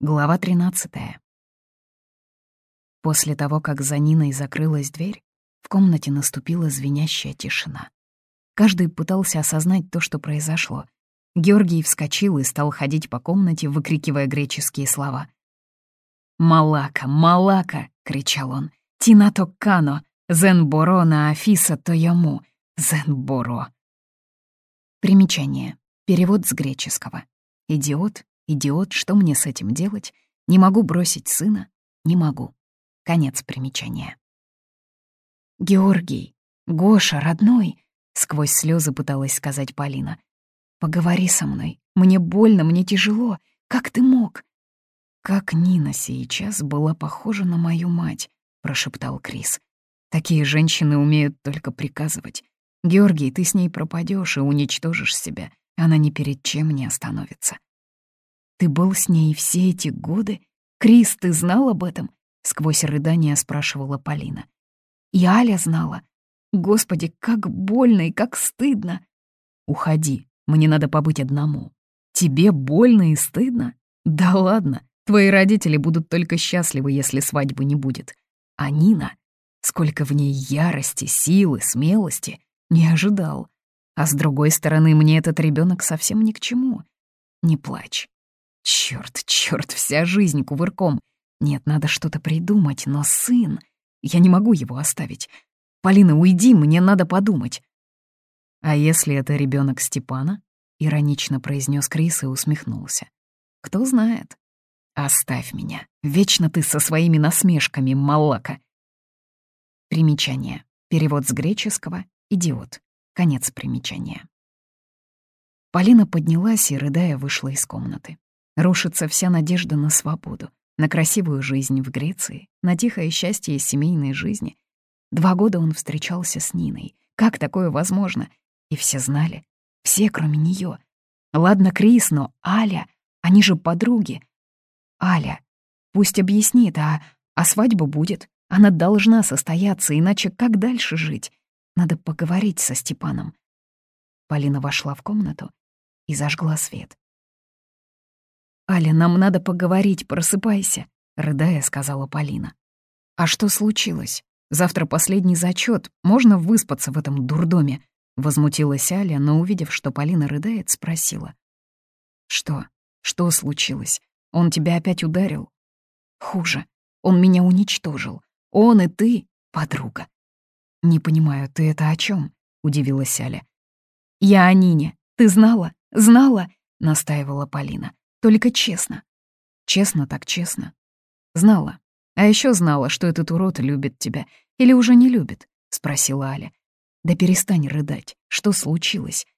Глава 13. После того, как за Ниной закрылась дверь, в комнате наступила звенящая тишина. Каждый пытался осознать то, что произошло. Георгий вскочил и стал ходить по комнате, выкрикивая греческие слова. «Малака, малака!» — кричал он. «Тинато кано! Зенборо на афиса тояму! Зенборо!» Примечание. Перевод с греческого. «Идиот, Идиот, что мне с этим делать? Не могу бросить сына? Не могу. Конец примечания. «Георгий, Гоша, родной!» — сквозь слезы пыталась сказать Полина. «Поговори со мной. Мне больно, мне тяжело. Как ты мог?» «Как Нина сейчас была похожа на мою мать», — прошептал Крис. «Такие женщины умеют только приказывать. Георгий, ты с ней пропадешь и уничтожишь себя. Она ни перед чем не остановится. Ты был с ней все эти годы? Крис, ты знал об этом?» — сквозь рыдания спрашивала Полина. И Аля знала. Господи, как больно и как стыдно. Уходи, мне надо побыть одному. Тебе больно и стыдно? Да ладно, твои родители будут только счастливы, если свадьбы не будет. А Нина, сколько в ней ярости, силы, смелости, не ожидал. А с другой стороны, мне этот ребенок совсем ни к чему. Не плачь. Черт, черт, вся жизнь кувырком. Нет, надо что-то придумать, но сын... Я не могу его оставить. Полина, уйди, мне надо подумать. А если это ребенок Степана? Иронично произнес Крис и усмехнулся. Кто знает. Оставь меня. Вечно ты со своими насмешками, малака. Примечание. Перевод с греческого «идиот». Конец примечания. Полина поднялась и, рыдая, вышла из комнаты. Рушится вся надежда на свободу, на красивую жизнь в Греции, на тихое счастье семейной жизни. Два года он встречался с Ниной. Как такое возможно? И все знали. Все, кроме нее. Ладно, Крис, но Аля, они же подруги. Аля, пусть объяснит, а, а свадьба будет. Она должна состояться, иначе как дальше жить? Надо поговорить со Степаном. Полина вошла в комнату и зажгла свет. «Аля, нам надо поговорить, просыпайся», — рыдая, сказала Полина. «А что случилось? Завтра последний зачет. Можно выспаться в этом дурдоме?» Возмутилась Аля, но, увидев, что Полина рыдает, спросила. «Что? Что случилось? Он тебя опять ударил?» «Хуже. Он меня уничтожил. Он и ты — подруга». «Не понимаю, ты это о чем? удивилась Аля. «Я о Нине. Ты знала? Знала?» — настаивала Полина. Только честно. Честно так честно. Знала. А еще знала, что этот урод любит тебя. Или уже не любит? Спросила Аля. Да перестань рыдать. Что случилось?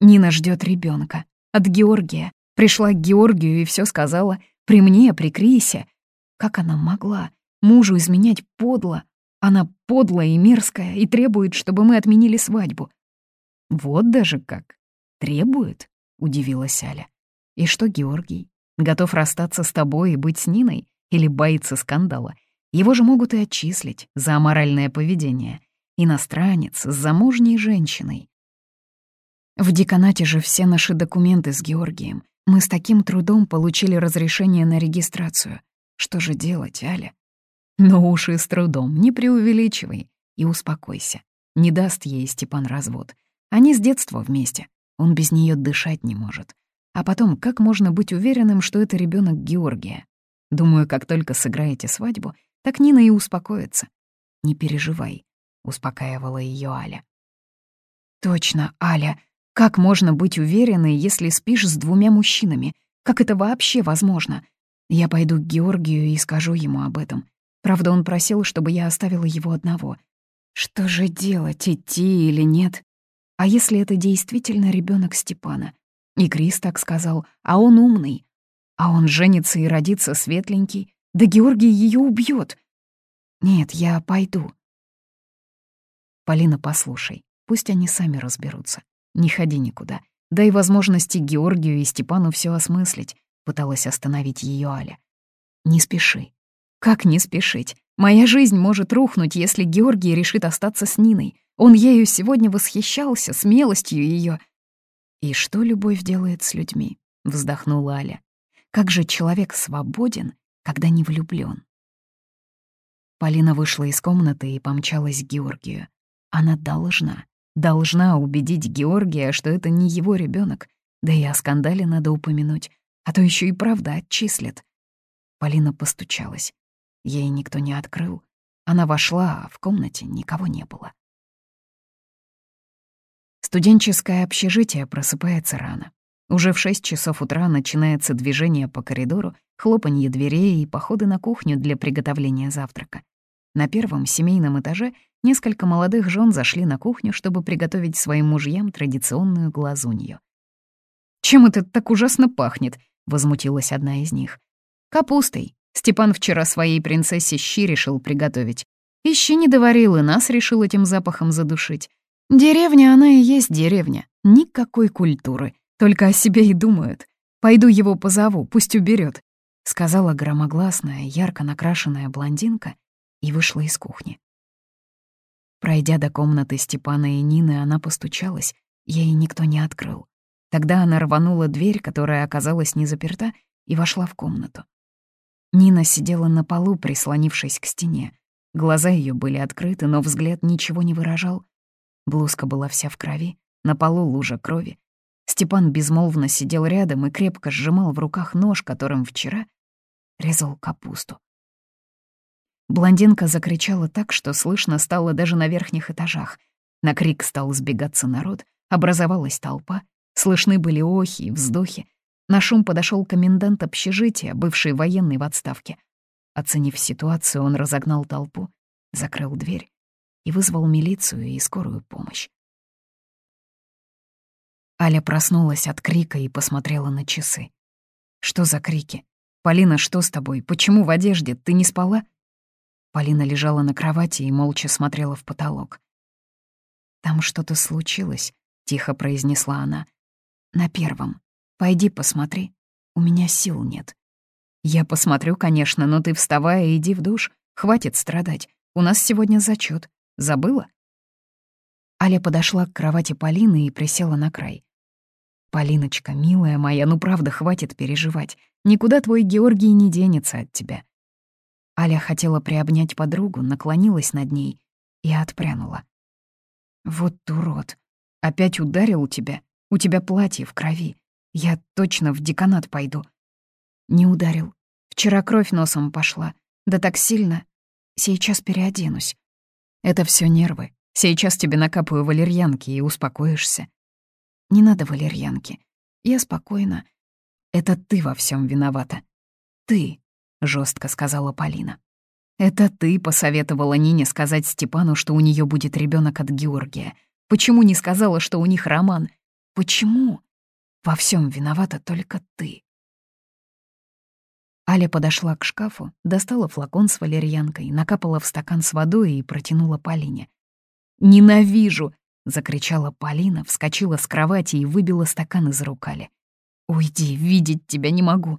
Нина ждет ребенка. От Георгия. Пришла к Георгию и все сказала. При мне, при Крисе. Как она могла? Мужу изменять подло. Она подлая и мерзкая и требует, чтобы мы отменили свадьбу. Вот даже как. Требует? Удивилась Аля. И что Георгий? Готов расстаться с тобой и быть с Ниной? Или боится скандала? Его же могут и отчислить за аморальное поведение. Иностранец с замужней женщиной. В деканате же все наши документы с Георгием. Мы с таким трудом получили разрешение на регистрацию. Что же делать, Аля? Ну уж и с трудом, не преувеличивай. И успокойся. Не даст ей Степан развод. Они с детства вместе. Он без нее дышать не может. А потом, как можно быть уверенным, что это ребенок Георгия? Думаю, как только сыграете свадьбу, так Нина и успокоится. «Не переживай», — успокаивала ее Аля. «Точно, Аля. Как можно быть уверенной, если спишь с двумя мужчинами? Как это вообще возможно? Я пойду к Георгию и скажу ему об этом. Правда, он просил, чтобы я оставила его одного. Что же делать, идти или нет? А если это действительно ребенок Степана? И Крис так сказал, а он умный. А он женится и родится светленький. Да Георгий ее убьет. Нет, я пойду. Полина, послушай, пусть они сами разберутся. Не ходи никуда. Дай возможности Георгию и Степану все осмыслить, пыталась остановить ее Аля. Не спеши. Как не спешить? Моя жизнь может рухнуть, если Георгий решит остаться с Ниной. Он ею сегодня восхищался, смелостью ее. «И что любовь делает с людьми?» — вздохнула Аля. Как же человек свободен, когда не влюблен? Полина вышла из комнаты и помчалась к Георгию. Она должна, должна убедить Георгия, что это не его ребенок, да и о скандале надо упомянуть, а то еще и правда отчислят. Полина постучалась. Ей никто не открыл. Она вошла, а в комнате никого не было. Студенческое общежитие просыпается рано. Уже в 6 часов утра начинается движение по коридору, хлопанье дверей и походы на кухню для приготовления завтрака. На первом семейном этаже несколько молодых жен зашли на кухню, чтобы приготовить своим мужьям традиционную глазунью. «Чем это так ужасно пахнет?» — возмутилась одна из них. «Капустой. Степан вчера своей принцессе щи решил приготовить. И щи не доварил, и нас решил этим запахом задушить. Деревня она и есть деревня. Никакой культуры. Только о себе и думают. Пойду его позову, пусть уберет, сказала громогласная, ярко накрашенная блондинка и вышла из кухни. Пройдя до комнаты Степана и Нины, она постучалась, ей никто не открыл. Тогда она рванула дверь, которая оказалась не заперта, и вошла в комнату. Нина сидела на полу, прислонившись к стене. Глаза ее были открыты, но взгляд ничего не выражал. Блузка была вся в крови, на полу лужа крови, Степан безмолвно сидел рядом и крепко сжимал в руках нож, которым вчера резал капусту. Блондинка закричала так, что слышно стало даже на верхних этажах. На крик стал сбегаться народ, образовалась толпа, слышны были охи и вздохи. На шум подошел комендант общежития, бывший военный в отставке. Оценив ситуацию, он разогнал толпу, закрыл дверь и вызвал милицию и скорую помощь. Аля проснулась от крика и посмотрела на часы. «Что за крики? Полина, что с тобой? Почему в одежде? Ты не спала?» Полина лежала на кровати и молча смотрела в потолок. «Там что-то случилось», — тихо произнесла она. «На первом. Пойди посмотри. У меня сил нет». «Я посмотрю, конечно, но ты вставай и иди в душ. Хватит страдать. У нас сегодня зачет. Забыла?» Аля подошла к кровати Полины и присела на край. «Полиночка, милая моя, ну правда, хватит переживать. Никуда твой Георгий не денется от тебя». Аля хотела приобнять подругу, наклонилась над ней и отпрянула. «Вот урод. Опять ударил тебя. У тебя платье в крови. Я точно в деканат пойду». «Не ударил. Вчера кровь носом пошла. Да так сильно. Сейчас переоденусь. Это все нервы. Сейчас тебе накапаю валерьянки и успокоишься. Не надо валерьянки. Я спокойно. Это ты во всем виновата. Ты, жестко сказала Полина. Это ты посоветовала Нине сказать Степану, что у нее будет ребенок от Георгия. Почему не сказала, что у них роман? Почему? Во всем виновата только ты. Аля подошла к шкафу, достала флакон с валерьянкой, накапала в стакан с водой и протянула Полине. «Ненавижу!» — закричала Полина, вскочила с кровати и выбила стакан из рукали. «Уйди, видеть тебя не могу!»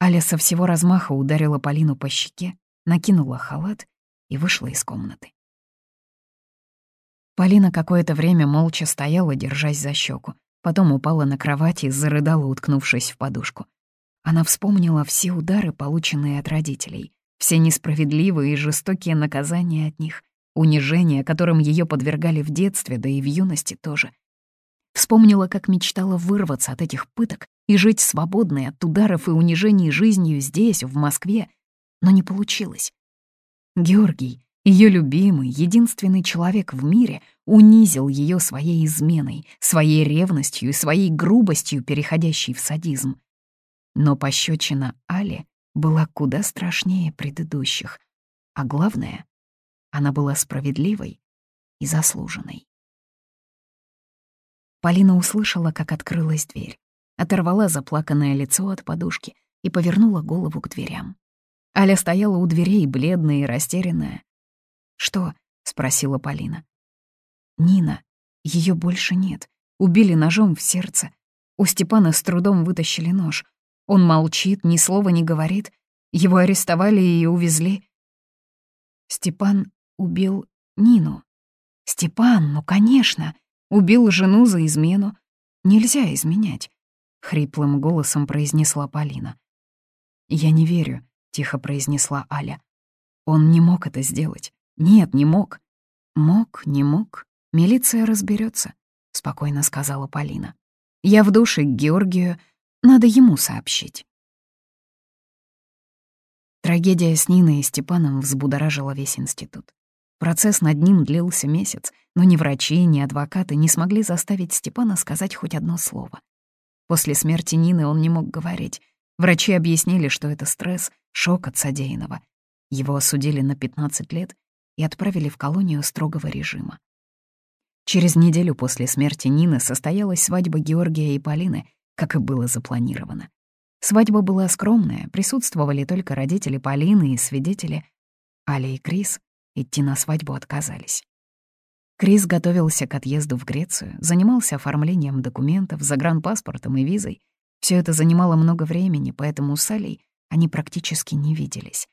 Аля со всего размаха ударила Полину по щеке, накинула халат и вышла из комнаты. Полина какое-то время молча стояла, держась за щеку, потом упала на кровать и зарыдала, уткнувшись в подушку. Она вспомнила все удары, полученные от родителей, все несправедливые и жестокие наказания от них, унижения, которым ее подвергали в детстве, да и в юности тоже. Вспомнила, как мечтала вырваться от этих пыток и жить свободной от ударов и унижений жизнью здесь, в Москве, но не получилось. Георгий, ее любимый, единственный человек в мире, унизил ее своей изменой, своей ревностью и своей грубостью, переходящей в садизм. Но пощечина Али была куда страшнее предыдущих. А главное, она была справедливой и заслуженной. Полина услышала, как открылась дверь, оторвала заплаканное лицо от подушки и повернула голову к дверям. Аля стояла у дверей, бледная и растерянная. «Что?» — спросила Полина. «Нина. Ее больше нет. Убили ножом в сердце. У Степана с трудом вытащили нож. Он молчит, ни слова не говорит. Его арестовали и увезли. Степан убил Нину. Степан, ну, конечно, убил жену за измену. Нельзя изменять. хриплым голосом произнесла Полина. «Я не верю», — тихо произнесла Аля. «Он не мог это сделать. Нет, не мог». «Мог, не мог. Милиция разберется, спокойно сказала Полина. «Я в душе к Георгию. Надо ему сообщить». Трагедия с Ниной и Степаном взбудоражила весь институт. Процесс над ним длился месяц, но ни врачи, ни адвокаты не смогли заставить Степана сказать хоть одно слово. После смерти Нины он не мог говорить. Врачи объяснили, что это стресс, шок от содеянного. Его осудили на 15 лет и отправили в колонию строгого режима. Через неделю после смерти Нины состоялась свадьба Георгия и Полины, как и было запланировано. Свадьба была скромная, присутствовали только родители Полины и свидетели. Аля и Крис идти на свадьбу отказались. Крис готовился к отъезду в Грецию, занимался оформлением документов, загранпаспортом и визой. Все это занимало много времени, поэтому с Алей они практически не виделись.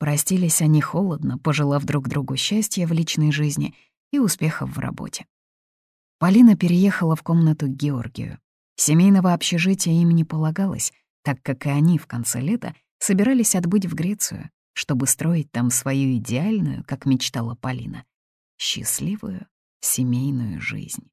Простились они холодно, пожелав друг другу счастья в личной жизни и успехов в работе. Полина переехала в комнату к Георгию. Семейного общежития им не полагалось, так как и они в конце лета собирались отбыть в Грецию, чтобы строить там свою идеальную, как мечтала Полина, счастливую семейную жизнь.